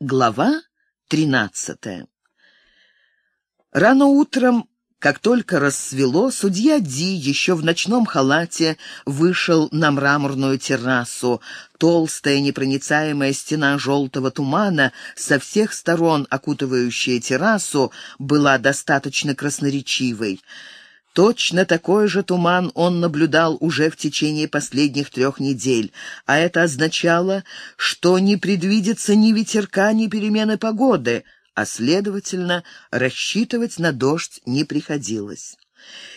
Глава тринадцатая Рано утром, как только рассвело, судья Ди еще в ночном халате вышел на мраморную террасу. Толстая непроницаемая стена желтого тумана, со всех сторон окутывающая террасу, была достаточно красноречивой. Точно такой же туман он наблюдал уже в течение последних трех недель, а это означало, что не предвидится ни ветерка, ни перемены погоды, а, следовательно, рассчитывать на дождь не приходилось.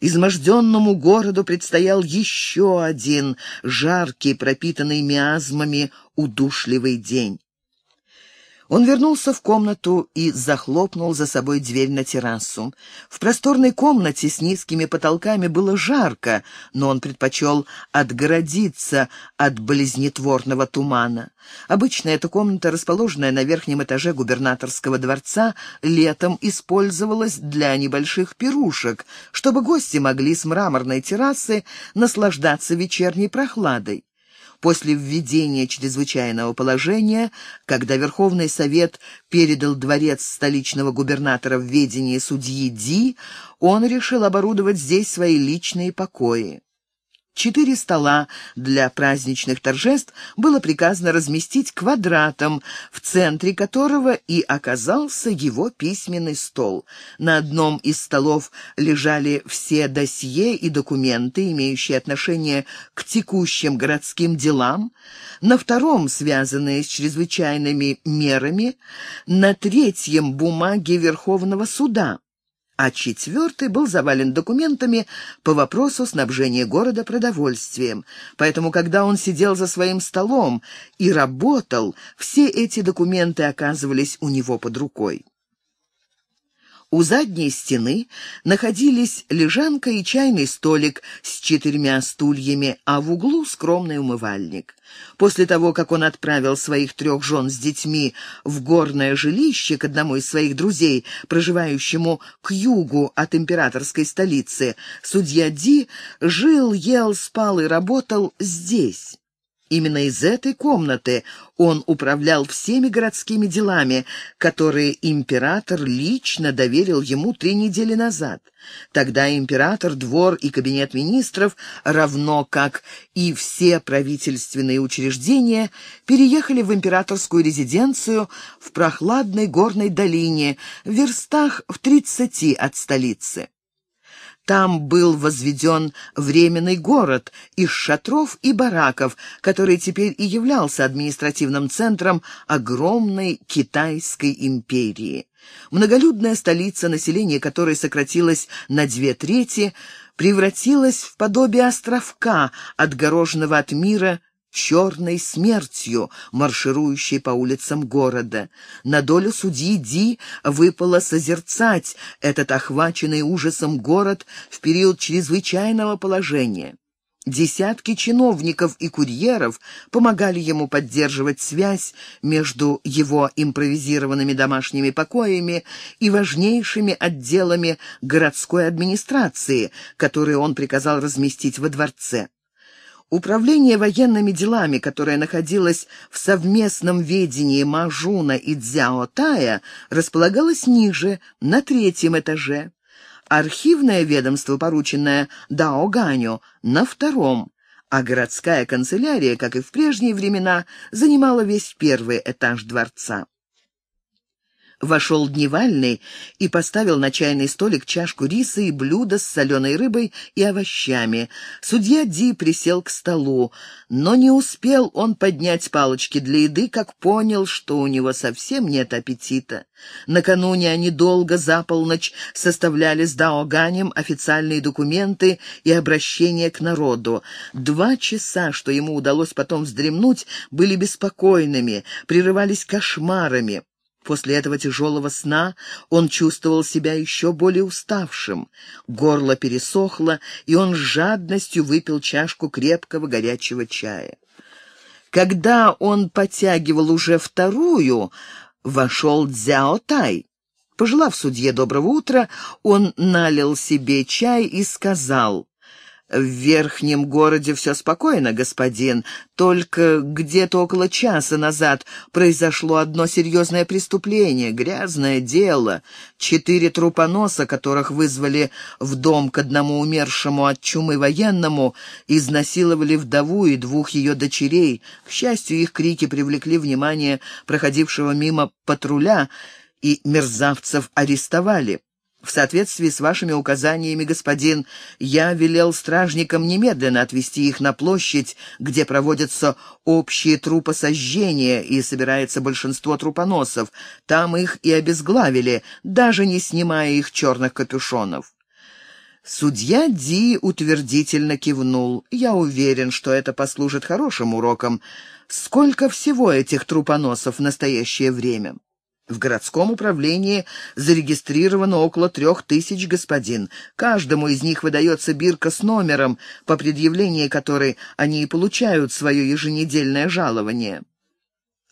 Изможденному городу предстоял еще один жаркий, пропитанный миазмами, удушливый день. Он вернулся в комнату и захлопнул за собой дверь на террасу. В просторной комнате с низкими потолками было жарко, но он предпочел отгородиться от болезнетворного тумана. Обычно эта комната, расположенная на верхнем этаже губернаторского дворца, летом использовалась для небольших пирушек, чтобы гости могли с мраморной террасы наслаждаться вечерней прохладой после введения чрезвычайного положения, когда Верховный Совет передал дворец столичного губернатора в ведение судьи Ди, он решил оборудовать здесь свои личные покои. Четыре стола для праздничных торжеств было приказано разместить квадратом, в центре которого и оказался его письменный стол. На одном из столов лежали все досье и документы, имеющие отношение к текущим городским делам, на втором, связанные с чрезвычайными мерами, на третьем — бумаги Верховного суда а четвертый был завален документами по вопросу снабжения города продовольствием. Поэтому, когда он сидел за своим столом и работал, все эти документы оказывались у него под рукой. У задней стены находились лежанка и чайный столик с четырьмя стульями, а в углу скромный умывальник. После того, как он отправил своих трех жен с детьми в горное жилище к одному из своих друзей, проживающему к югу от императорской столицы, судья Ди жил, ел, спал и работал здесь. Именно из этой комнаты он управлял всеми городскими делами, которые император лично доверил ему три недели назад. Тогда император, двор и кабинет министров, равно как и все правительственные учреждения, переехали в императорскую резиденцию в прохладной горной долине, в верстах в тридцати от столицы. Там был возведен временный город из шатров и бараков, который теперь и являлся административным центром огромной Китайской империи. Многолюдная столица, население которой сократилось на две трети, превратилась в подобие островка, отгороженного от мира черной смертью, марширующей по улицам города. На долю судьи Ди выпало созерцать этот охваченный ужасом город в период чрезвычайного положения. Десятки чиновников и курьеров помогали ему поддерживать связь между его импровизированными домашними покоями и важнейшими отделами городской администрации, которые он приказал разместить во дворце. Управление военными делами, которое находилось в совместном ведении Мажуна и Цзяо-Тая, располагалось ниже, на третьем этаже. Архивное ведомство, порученное Дао Ганю, на втором, а городская канцелярия, как и в прежние времена, занимала весь первый этаж дворца. Вошел дневальный и поставил на чайный столик чашку риса и блюдо с соленой рыбой и овощами. Судья Ди присел к столу, но не успел он поднять палочки для еды, как понял, что у него совсем нет аппетита. Накануне они долго за полночь составляли с Даоганем официальные документы и обращения к народу. Два часа, что ему удалось потом вздремнуть, были беспокойными, прерывались кошмарами. После этого тяжелого сна он чувствовал себя еще более уставшим. Горло пересохло, и он с жадностью выпил чашку крепкого горячего чая. Когда он потягивал уже вторую, вошел Дзяо Тай. Пожелав судье доброго утра, он налил себе чай и сказал, В верхнем городе все спокойно, господин. Только где-то около часа назад произошло одно серьезное преступление, грязное дело. Четыре трупоноса, которых вызвали в дом к одному умершему от чумы военному, изнасиловали вдову и двух ее дочерей. К счастью, их крики привлекли внимание проходившего мимо патруля, и мерзавцев арестовали. В соответствии с вашими указаниями, господин, я велел стражникам немедленно отвезти их на площадь, где проводятся общие трупосожжения и собирается большинство трупоносов. Там их и обезглавили, даже не снимая их черных капюшонов. Судья Ди утвердительно кивнул. «Я уверен, что это послужит хорошим уроком. Сколько всего этих трупоносов в настоящее время?» В городском управлении зарегистрировано около трех тысяч господин. Каждому из них выдается бирка с номером, по предъявлении которой они и получают свое еженедельное жалование.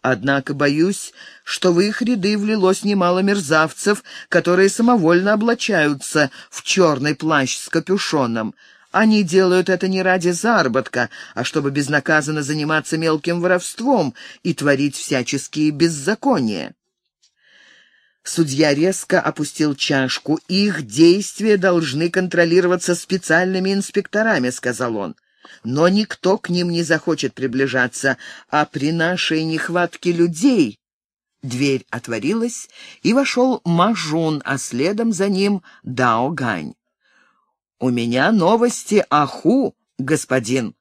Однако боюсь, что в их ряды влилось немало мерзавцев, которые самовольно облачаются в черный плащ с капюшоном. Они делают это не ради заработка, а чтобы безнаказанно заниматься мелким воровством и творить всяческие беззакония. Судья резко опустил чашку. «Их действия должны контролироваться специальными инспекторами», — сказал он. «Но никто к ним не захочет приближаться, а при нашей нехватке людей...» Дверь отворилась, и вошел Мажун, а следом за ним Дао Гань. «У меня новости о Ху, господин»,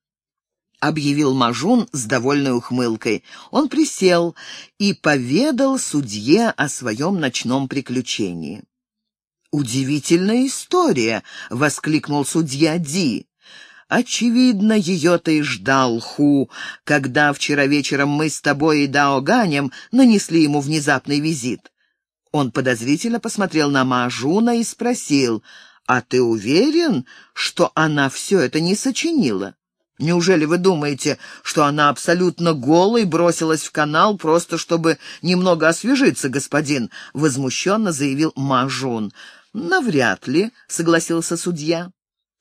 объявил Мажун с довольной ухмылкой. Он присел и поведал судье о своем ночном приключении. «Удивительная история!» — воскликнул судья Ди. «Очевидно, ее-то и ждал Ху, когда вчера вечером мы с тобой и Даоганем нанесли ему внезапный визит». Он подозрительно посмотрел на Мажуна и спросил, «А ты уверен, что она все это не сочинила?» Неужели вы думаете, что она абсолютно голой бросилась в канал, просто чтобы немного освежиться, господин?» — возмущенно заявил Мажун. «Навряд ли», — согласился судья.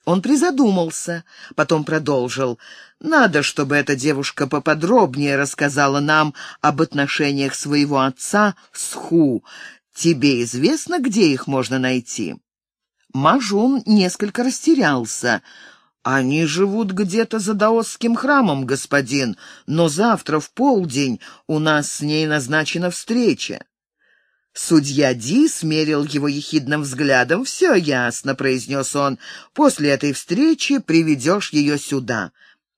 Он призадумался, потом продолжил. «Надо, чтобы эта девушка поподробнее рассказала нам об отношениях своего отца с Ху. Тебе известно, где их можно найти?» Мажун несколько растерялся — «Они живут где-то за даосским храмом, господин, но завтра в полдень у нас с ней назначена встреча». Судья Ди смерил его ехидным взглядом. «Все ясно», — произнес он. «После этой встречи приведешь ее сюда».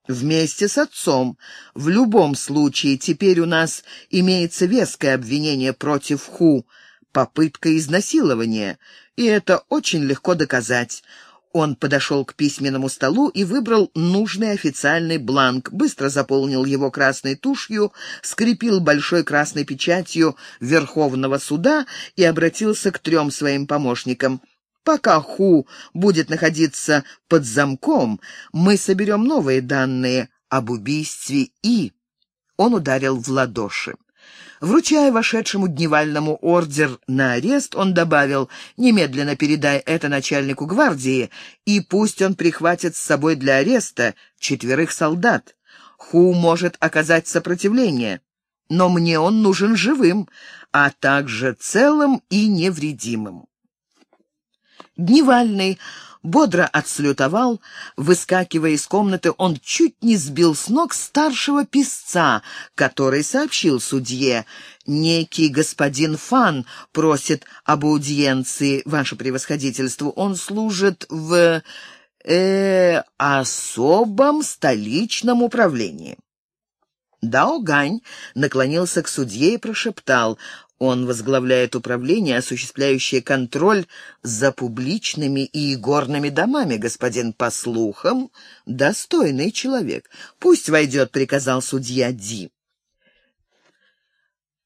«Вместе с отцом. В любом случае, теперь у нас имеется веское обвинение против Ху, попытка изнасилования, и это очень легко доказать. Он подошел к письменному столу и выбрал нужный официальный бланк, быстро заполнил его красной тушью, скрепил большой красной печатью Верховного суда и обратился к трем своим помощникам. «Пока Ху будет находиться под замком, мы соберем новые данные об убийстве И». Он ударил в ладоши. Вручая вошедшему дневальному ордер на арест, он добавил «Немедленно передай это начальнику гвардии, и пусть он прихватит с собой для ареста четверых солдат. Ху может оказать сопротивление, но мне он нужен живым, а также целым и невредимым». Дневальный бодро отслютовал. Выскакивая из комнаты, он чуть не сбил с ног старшего писца, который сообщил судье. «Некий господин Фан просит об аудиенции, ваше превосходительство. Он служит в... э особом столичном управлении». Дао Гань наклонился к судье и прошептал он возглавляет управление, осуществляющее контроль за публичными и игорными домами, господин, по слухам, достойный человек. Пусть войдет, приказал судья Ди.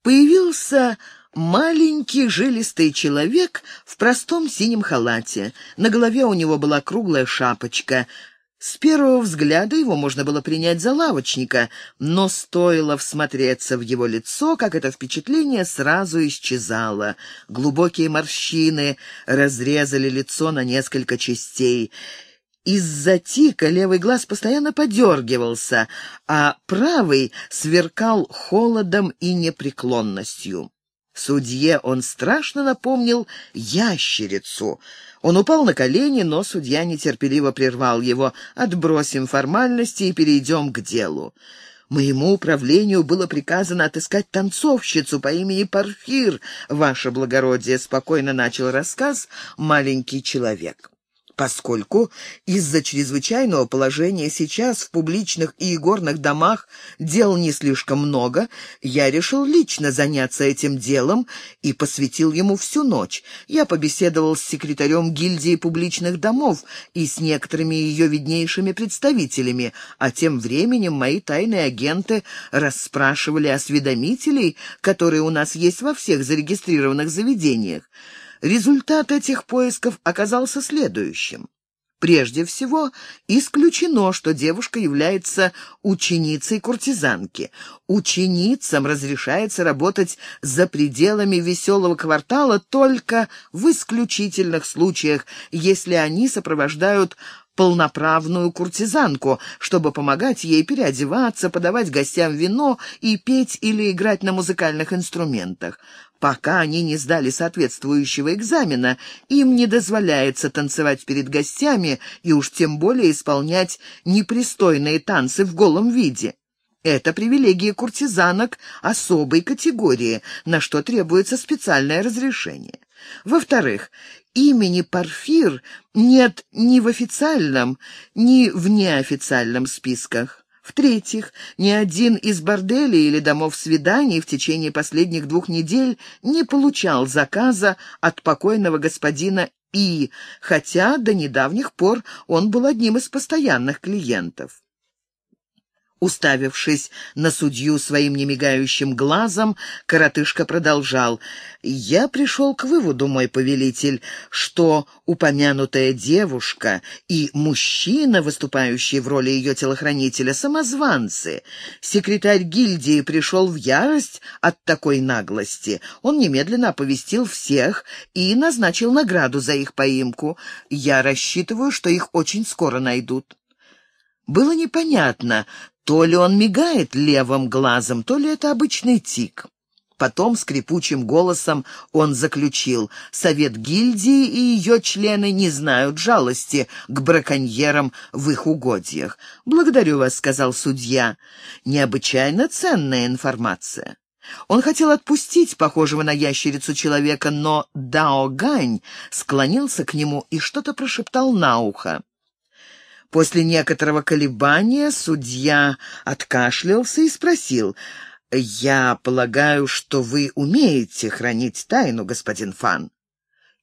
Появился маленький жилистый человек в простом синем халате. На голове у него была круглая шапочка — с первого взгляда его можно было принять за лавочника, но стоило всмотреться в его лицо, как это впечатление сразу исчезало. Глубокие морщины разрезали лицо на несколько частей, Из-за тика левый глаз постоянно подергивался, а правый сверкал холодом и непреклонностью. Судье он страшно напомнил ящерицу. Он упал на колени, но судья нетерпеливо прервал его. «Отбросим формальности и перейдем к делу». Моему управлению было приказано отыскать танцовщицу по имени Парфир, ваше благородие, спокойно начал рассказ маленький человек поскольку из-за чрезвычайного положения сейчас в публичных и игорных домах дел не слишком много, я решил лично заняться этим делом и посвятил ему всю ночь. Я побеседовал с секретарем гильдии публичных домов и с некоторыми ее виднейшими представителями, а тем временем мои тайные агенты расспрашивали осведомителей, которые у нас есть во всех зарегистрированных заведениях. Результат этих поисков оказался следующим. Прежде всего, исключено, что девушка является ученицей куртизанки. Ученицам разрешается работать за пределами веселого квартала только в исключительных случаях, если они сопровождают полноправную куртизанку, чтобы помогать ей переодеваться, подавать гостям вино и петь или играть на музыкальных инструментах. Пока они не сдали соответствующего экзамена, им не дозволяется танцевать перед гостями и уж тем более исполнять непристойные танцы в голом виде. Это привилегия куртизанок особой категории, на что требуется специальное разрешение. Во-вторых, имени Парфир нет ни в официальном, ни в неофициальном списках. В-третьих, ни один из борделей или домов свиданий в течение последних двух недель не получал заказа от покойного господина И, хотя до недавних пор он был одним из постоянных клиентов. Уставившись на судью своим немигающим глазом, коротышка продолжал. «Я пришел к выводу, мой повелитель, что упомянутая девушка и мужчина, выступающий в роли ее телохранителя, самозванцы. Секретарь гильдии пришел в ярость от такой наглости. Он немедленно оповестил всех и назначил награду за их поимку. Я рассчитываю, что их очень скоро найдут». Было непонятно, то ли он мигает левым глазом, то ли это обычный тик. Потом скрипучим голосом он заключил, «Совет гильдии и ее члены не знают жалости к браконьерам в их угодьях. Благодарю вас», — сказал судья. «Необычайно ценная информация». Он хотел отпустить похожего на ящерицу человека, но Дао Гань склонился к нему и что-то прошептал на ухо. После некоторого колебания судья откашлялся и спросил, «Я полагаю, что вы умеете хранить тайну, господин Фан.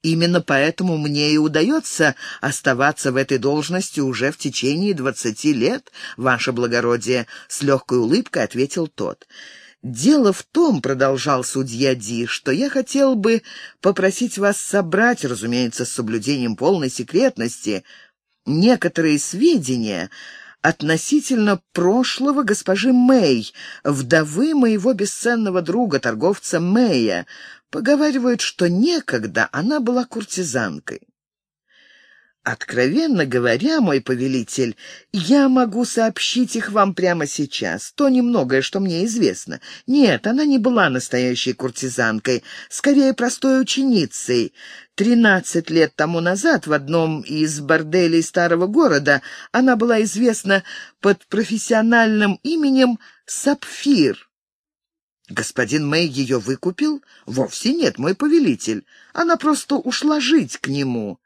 Именно поэтому мне и удается оставаться в этой должности уже в течение двадцати лет, ваше благородие», — с легкой улыбкой ответил тот. «Дело в том, — продолжал судья Ди, — что я хотел бы попросить вас собрать, разумеется, с соблюдением полной секретности, — некоторые сведения относительно прошлого госпожи Мэй, вдовы моего бесценного друга, торговца Мэя. Поговаривают, что некогда она была куртизанкой. Откровенно говоря, мой повелитель, я могу сообщить их вам прямо сейчас, то немногое, что мне известно. Нет, она не была настоящей куртизанкой, скорее простой ученицей. Тринадцать лет тому назад в одном из борделей старого города она была известна под профессиональным именем Сапфир. Господин Мэй ее выкупил? Вовсе нет, мой повелитель. Она просто ушла жить к нему.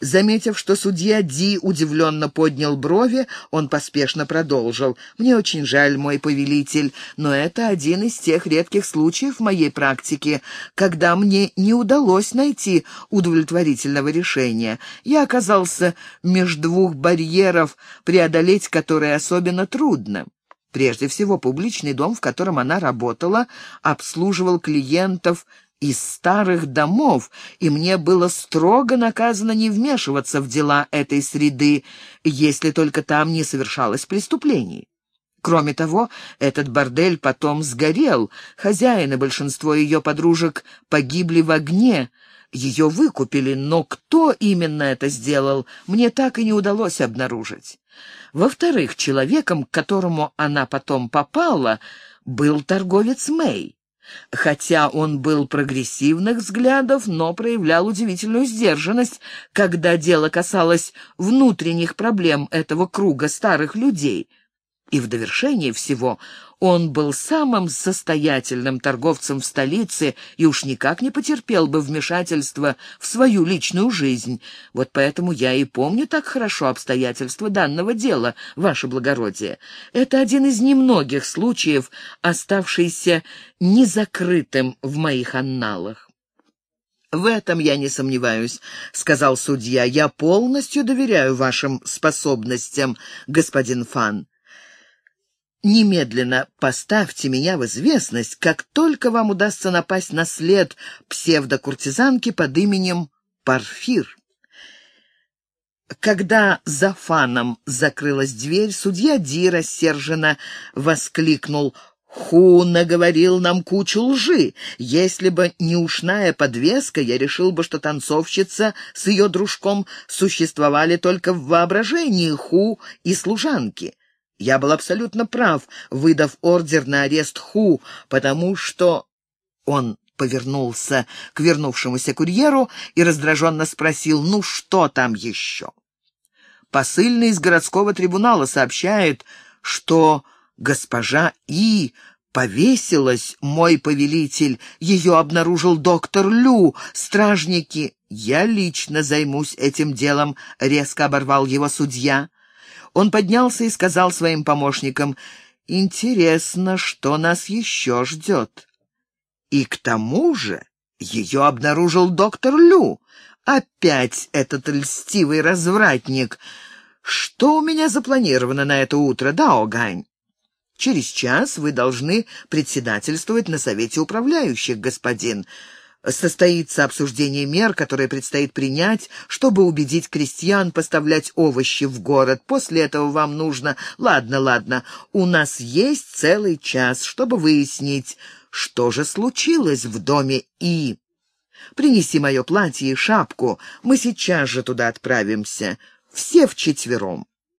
Заметив, что судья Ди удивленно поднял брови, он поспешно продолжил. «Мне очень жаль, мой повелитель, но это один из тех редких случаев в моей практике, когда мне не удалось найти удовлетворительного решения. Я оказался между двух барьеров, преодолеть которые особенно трудно». Прежде всего, публичный дом, в котором она работала, обслуживал клиентов из старых домов, и мне было строго наказано не вмешиваться в дела этой среды, если только там не совершалось преступлений. Кроме того, этот бордель потом сгорел. Хозяин и большинство ее подружек погибли в огне. Ее выкупили, но кто именно это сделал, мне так и не удалось обнаружить. Во-вторых, человеком, к которому она потом попала, был торговец Мэй. Хотя он был прогрессивных взглядов, но проявлял удивительную сдержанность, когда дело касалось внутренних проблем этого круга старых людей — и в довершение всего он был самым состоятельным торговцем в столице и уж никак не потерпел бы вмешательства в свою личную жизнь. Вот поэтому я и помню так хорошо обстоятельства данного дела, ваше благородие. Это один из немногих случаев, оставшийся незакрытым в моих анналах. «В этом я не сомневаюсь», — сказал судья. «Я полностью доверяю вашим способностям, господин Фан. Немедленно поставьте меня в известность, как только вам удастся напасть на след псевдокуртизанки под именем Парфир. Когда за фаном закрылась дверь, судья Ди рассерженно воскликнул «Ху наговорил нам кучу лжи. Если бы не ушная подвеска, я решил бы, что танцовщица с ее дружком существовали только в воображении Ху и служанки». Я был абсолютно прав, выдав ордер на арест Ху, потому что... Он повернулся к вернувшемуся курьеру и раздраженно спросил, ну что там еще? Посыльный из городского трибунала сообщает, что госпожа И повесилась, мой повелитель. Ее обнаружил доктор Лю. Стражники... Я лично займусь этим делом, — резко оборвал его судья. Он поднялся и сказал своим помощникам, «Интересно, что нас еще ждет?» И к тому же ее обнаружил доктор Лю. Опять этот льстивый развратник. Что у меня запланировано на это утро, да, Огань? Через час вы должны председательствовать на совете управляющих, господин состоится обсуждение мер, которые предстоит принять, чтобы убедить крестьян поставлять овощи в город. После этого вам нужно... Ладно, ладно, у нас есть целый час, чтобы выяснить, что же случилось в доме И. Принеси мое платье и шапку, мы сейчас же туда отправимся, все вчетвером.